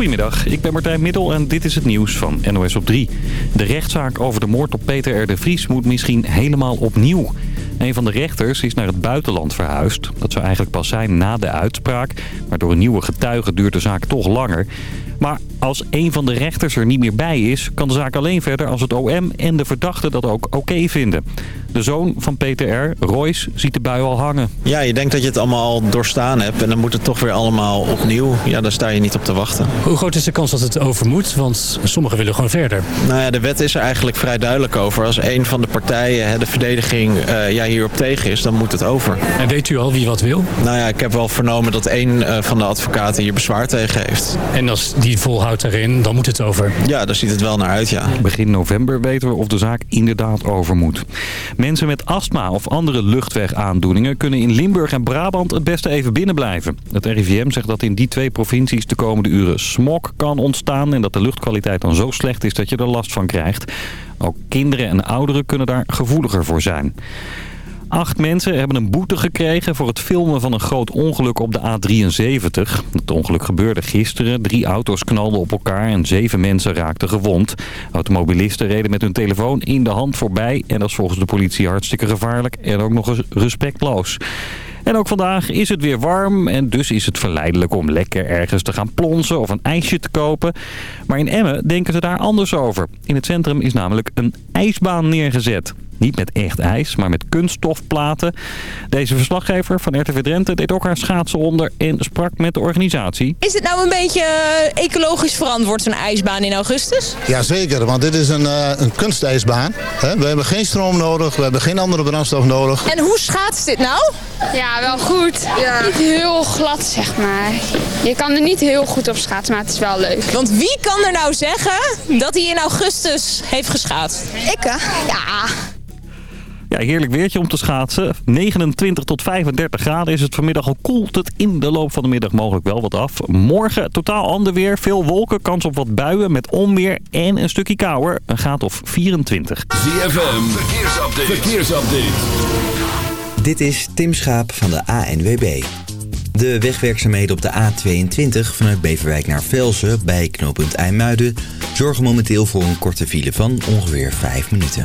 Goedemiddag, ik ben Martijn Middel en dit is het nieuws van NOS op 3. De rechtszaak over de moord op Peter R. de Vries moet misschien helemaal opnieuw. Een van de rechters is naar het buitenland verhuisd. Dat zou eigenlijk pas zijn na de uitspraak. Maar door een nieuwe getuige duurt de zaak toch langer. Maar als een van de rechters er niet meer bij is... kan de zaak alleen verder als het OM en de verdachte dat ook oké vinden. De zoon van Peter R., Royce, ziet de bui al hangen. Ja, je denkt dat je het allemaal al doorstaan hebt en dan moet het toch weer allemaal opnieuw. Ja, daar sta je niet op te wachten. Hoe groot is de kans dat het over moet? Want sommigen willen gewoon verder. Nou ja, de wet is er eigenlijk vrij duidelijk over. Als een van de partijen, de verdediging, uh, ja, hierop tegen is, dan moet het over. En weet u al wie wat wil? Nou ja, ik heb wel vernomen dat één uh, van de advocaten hier bezwaar tegen heeft. En als die volhoudt erin, dan moet het over? Ja, daar ziet het wel naar uit, ja. Begin november weten we of de zaak inderdaad over moet. Mensen met astma of andere luchtwegaandoeningen kunnen in Limburg en Brabant het beste even binnenblijven. Het RIVM zegt dat in die twee provincies de komende uren smog kan ontstaan en dat de luchtkwaliteit dan zo slecht is dat je er last van krijgt. Ook kinderen en ouderen kunnen daar gevoeliger voor zijn. Acht mensen hebben een boete gekregen voor het filmen van een groot ongeluk op de A73. Het ongeluk gebeurde gisteren. Drie auto's knalden op elkaar en zeven mensen raakten gewond. Automobilisten reden met hun telefoon in de hand voorbij. En dat is volgens de politie hartstikke gevaarlijk en ook nog eens respectloos. En ook vandaag is het weer warm en dus is het verleidelijk om lekker ergens te gaan plonsen of een ijsje te kopen. Maar in Emmen denken ze daar anders over. In het centrum is namelijk een ijsbaan neergezet. Niet met echt ijs, maar met kunststofplaten. Deze verslaggever van RTV Drenthe deed ook haar schaatsen onder en sprak met de organisatie. Is het nou een beetje eh, ecologisch verantwoord, zo'n ijsbaan in augustus? Jazeker, want dit is een, uh, een kunstijsbaan. We hebben geen stroom nodig, we hebben geen andere brandstof nodig. En hoe schaatst dit nou? Ja, wel goed. Ja. Niet heel glad, zeg maar. Je kan er niet heel goed op schaatsen, maar het is wel leuk. Want wie kan er nou zeggen dat hij in augustus heeft geschaatst? Ik, hè? Ja. Ja, heerlijk weertje om te schaatsen. 29 tot 35 graden is het vanmiddag al koelt het in de loop van de middag mogelijk wel wat af. Morgen totaal ander weer. Veel wolken, kans op wat buien met onweer en een stukje kouder. Een graad of 24. ZFM, verkeersupdate. verkeersupdate. Dit is Tim Schaap van de ANWB. De wegwerkzaamheden op de A22 vanuit Beverwijk naar Velsen bij knooppunt IJmuiden zorgen momenteel voor een korte file van ongeveer 5 minuten.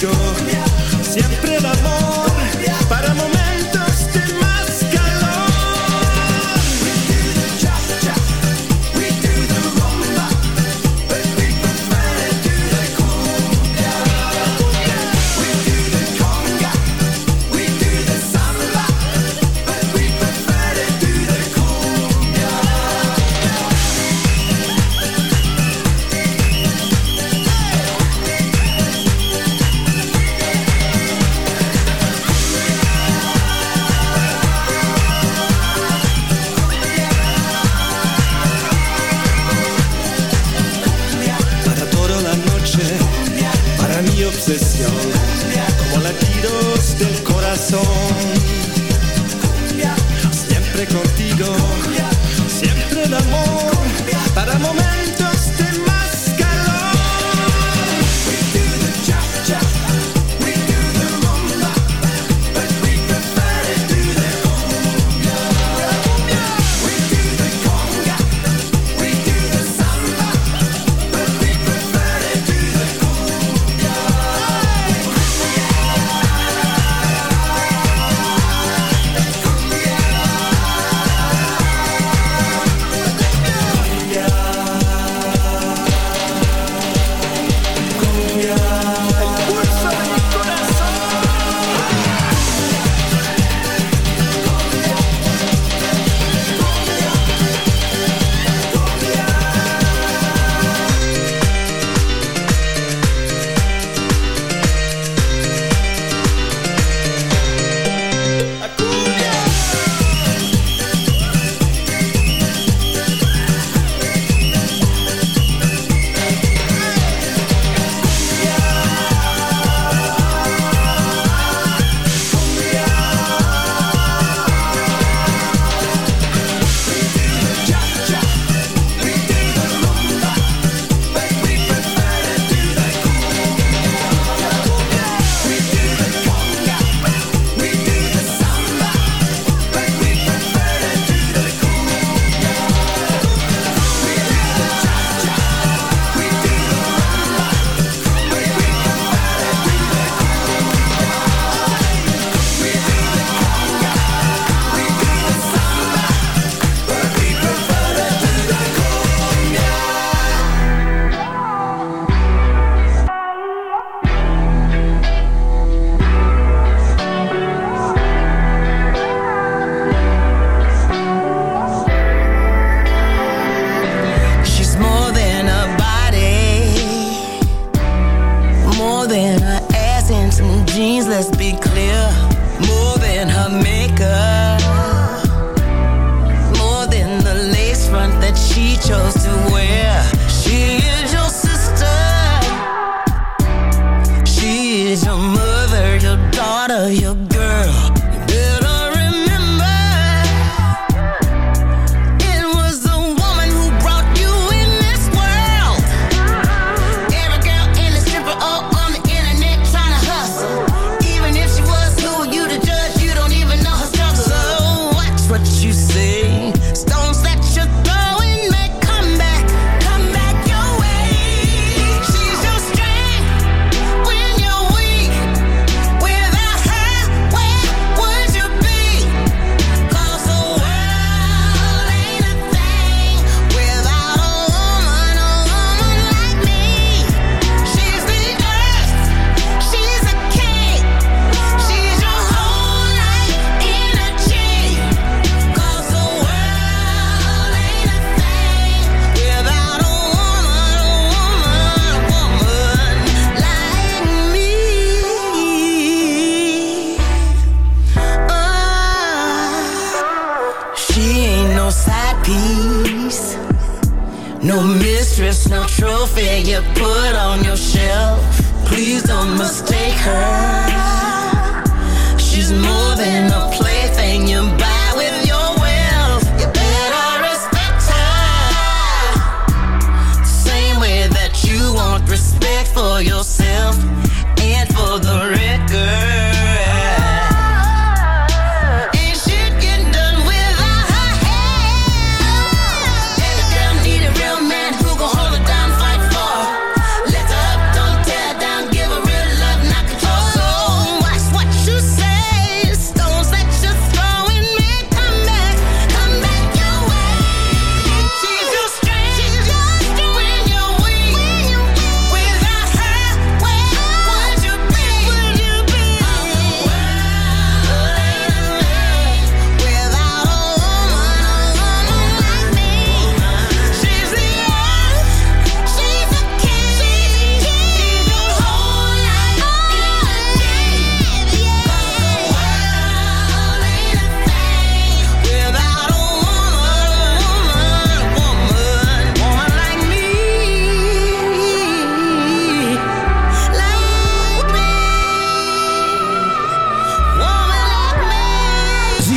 door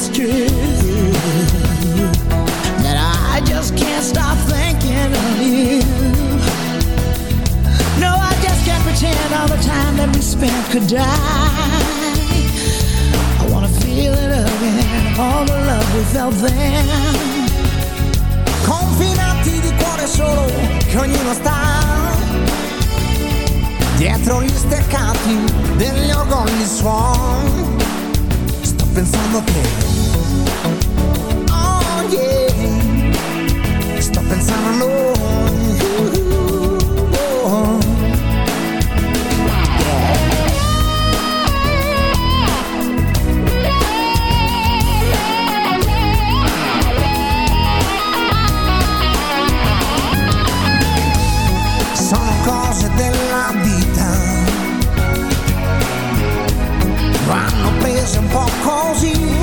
it's true that I just can't stop thinking of you. No, I just can't pretend all the time that we spent could die. I wanna feel it again, all the love we felt then. Confinati di cuore solo sta. Dietro gli degli organi suon pensando que Oh yeah. Está pensando is een pop calls.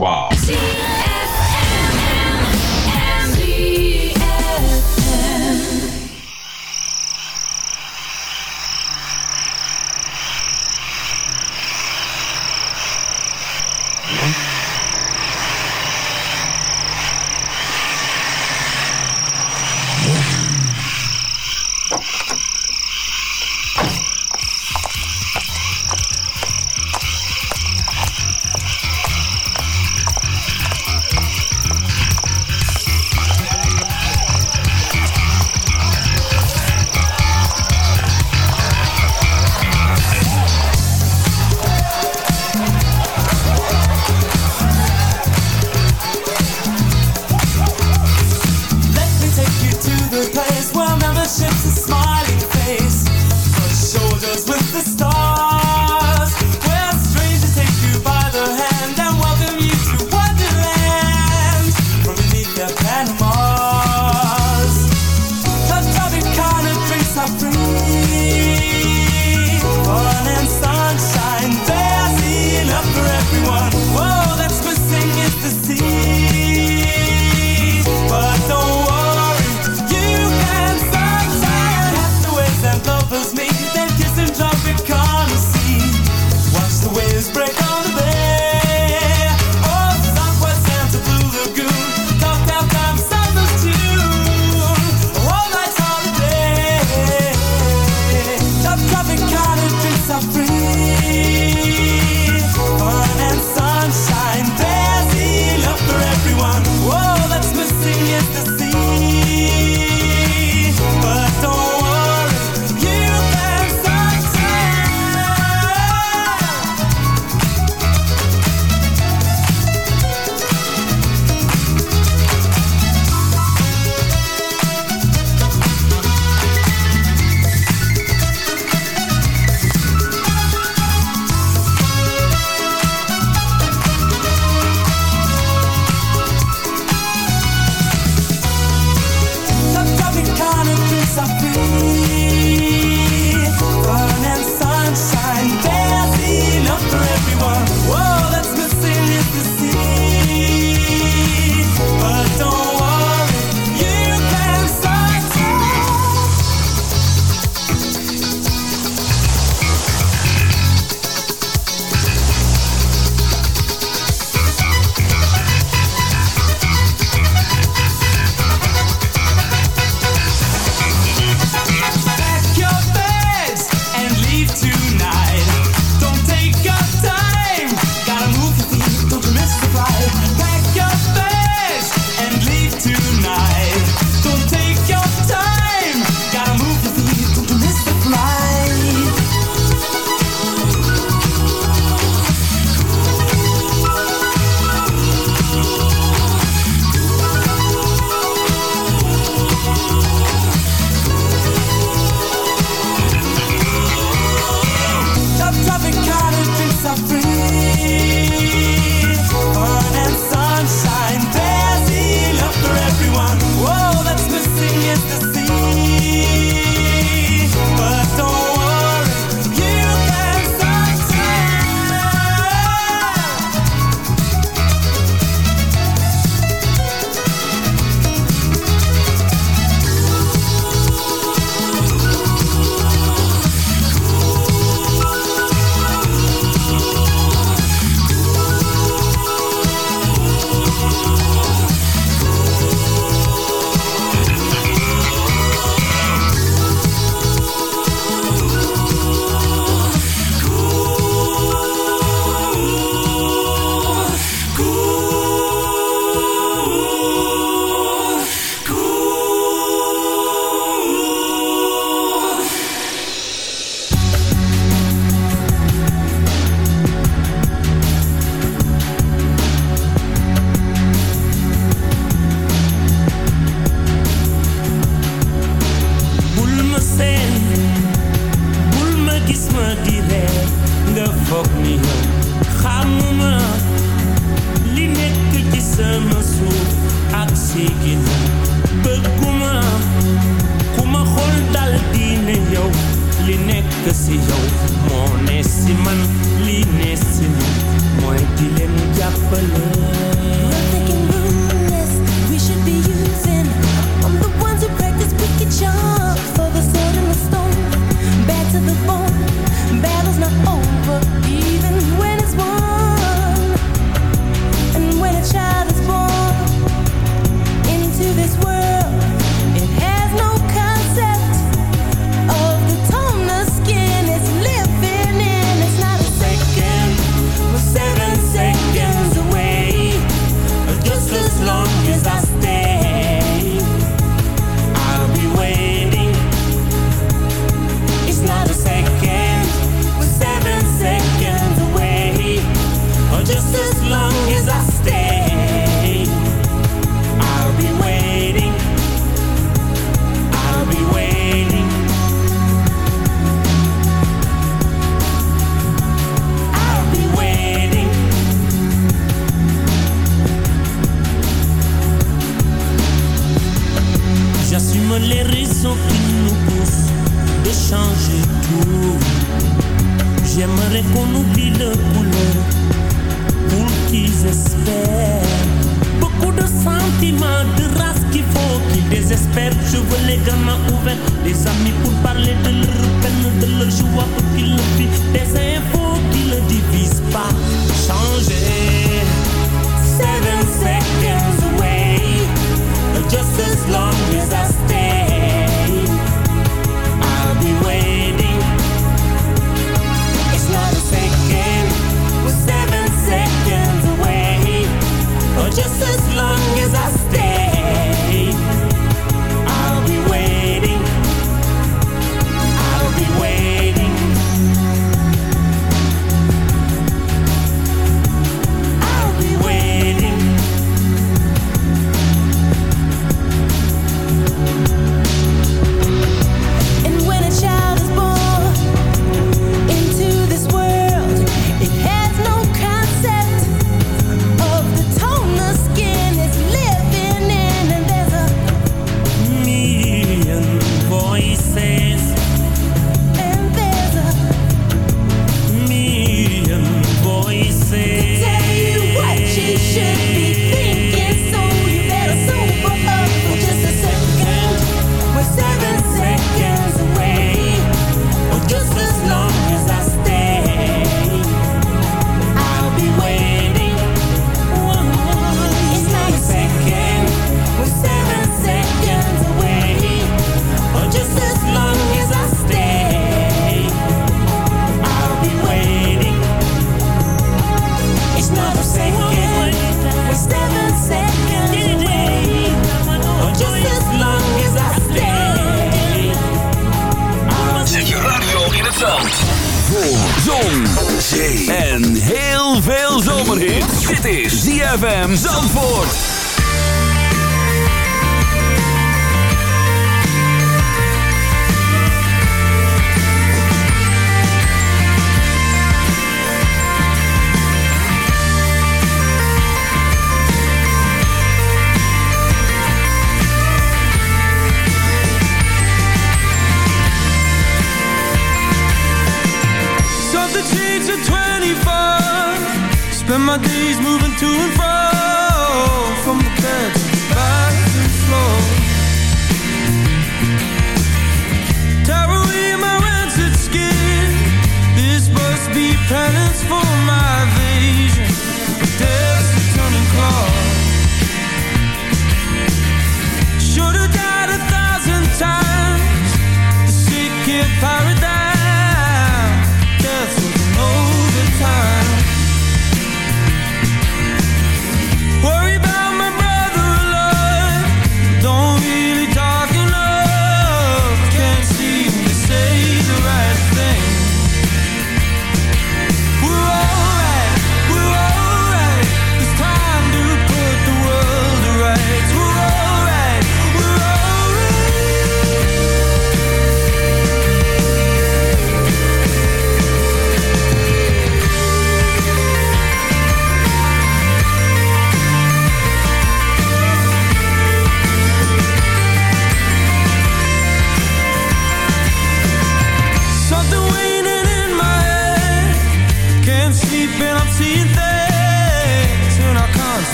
Wow.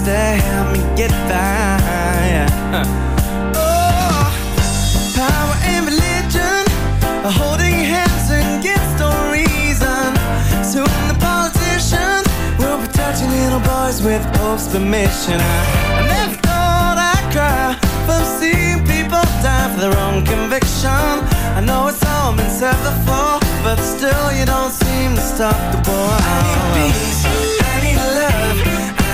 things that help me get by. Oh, power and religion are holding hands against no reason. Soon the politicians will be touching little boys with Pope's permission. I, never thought I'd cry from seeing people die for their own conviction. I know it's all been said before, but still you don't seem to stop the war.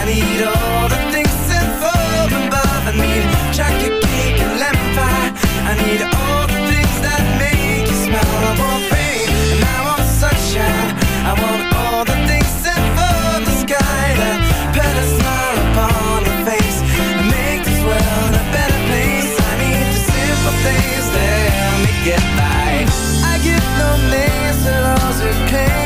Need all the things sent from above. I need chocolate cake and lemon pie. I need all the things that make you smile. I want rain and I want sunshine. I want all the things sent from the sky that put a smile upon your face and make this world a better place. I need the simple things that help me get by. I give no names to those who claim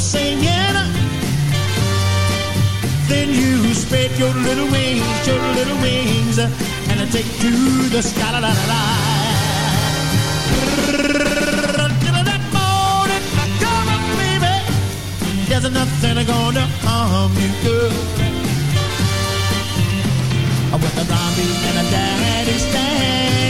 singing. Then you spread your little wings, your little wings, and I take to the sky. La, la, la, la. That morning, come up, baby. There's nothing gonna harm you, girl. With a zombie and a daddy stand.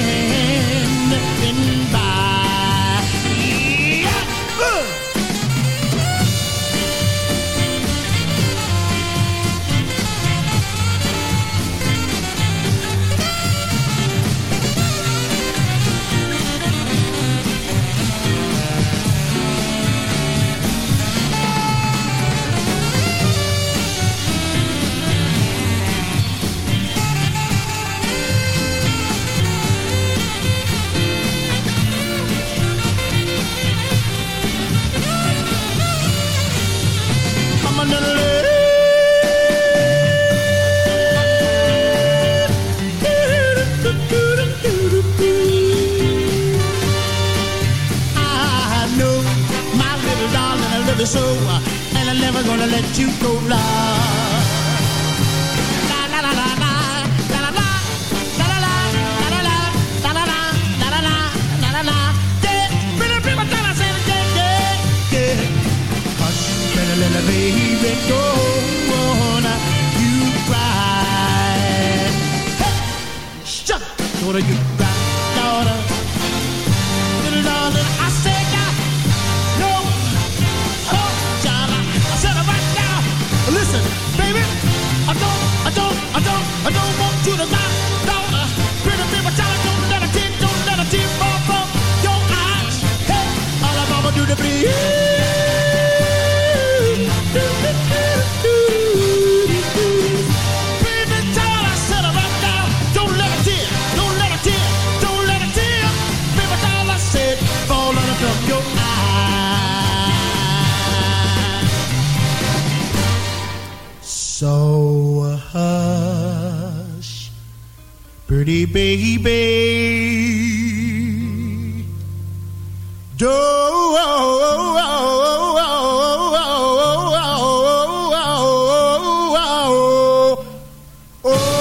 Oh.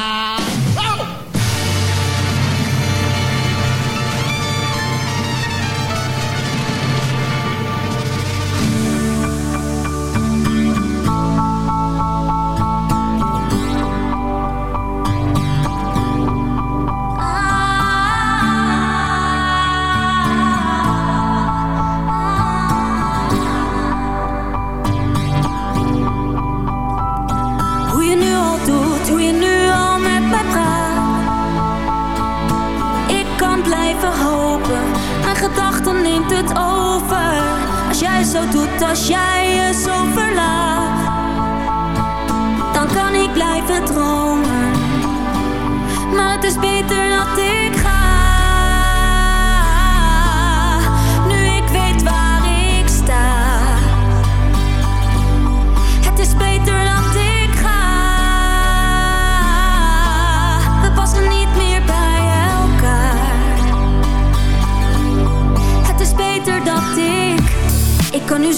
als jij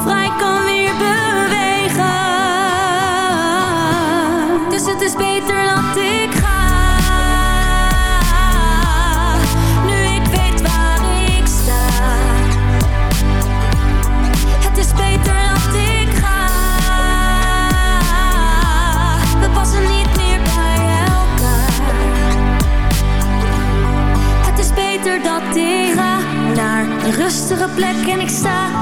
Vrij kan weer bewegen. Dus het is beter dat ik ga. Nu ik weet waar ik sta. Het is beter dat ik ga. We passen niet meer bij elkaar. Het is beter dat ik ga. Naar een rustige plek. En ik sta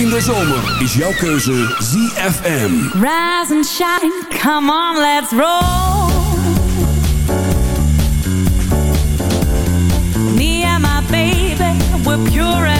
in de zomer is jouw keuze ZFM. Rise and shine, come on, let's roll. Me and my baby, we're pure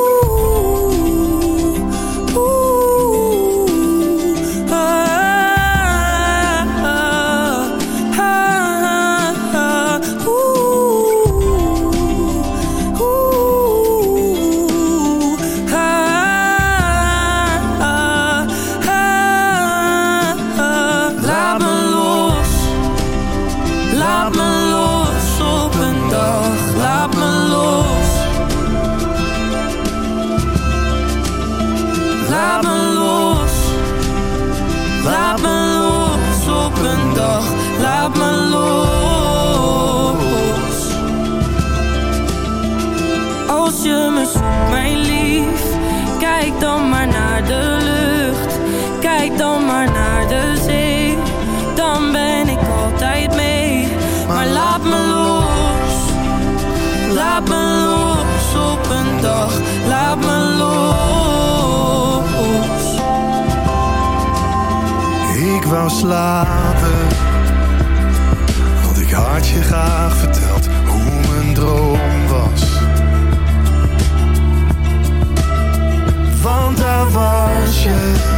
ocean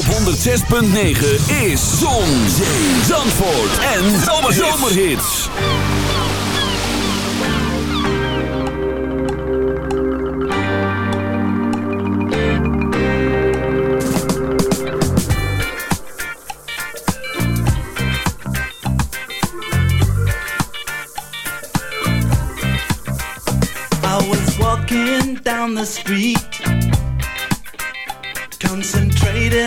op 106.9 is Zon, Zee, Zandvoort en Zomerhits. I was walking down the street,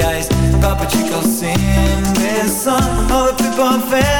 the ice Papa Chico sing this song. All the people on fans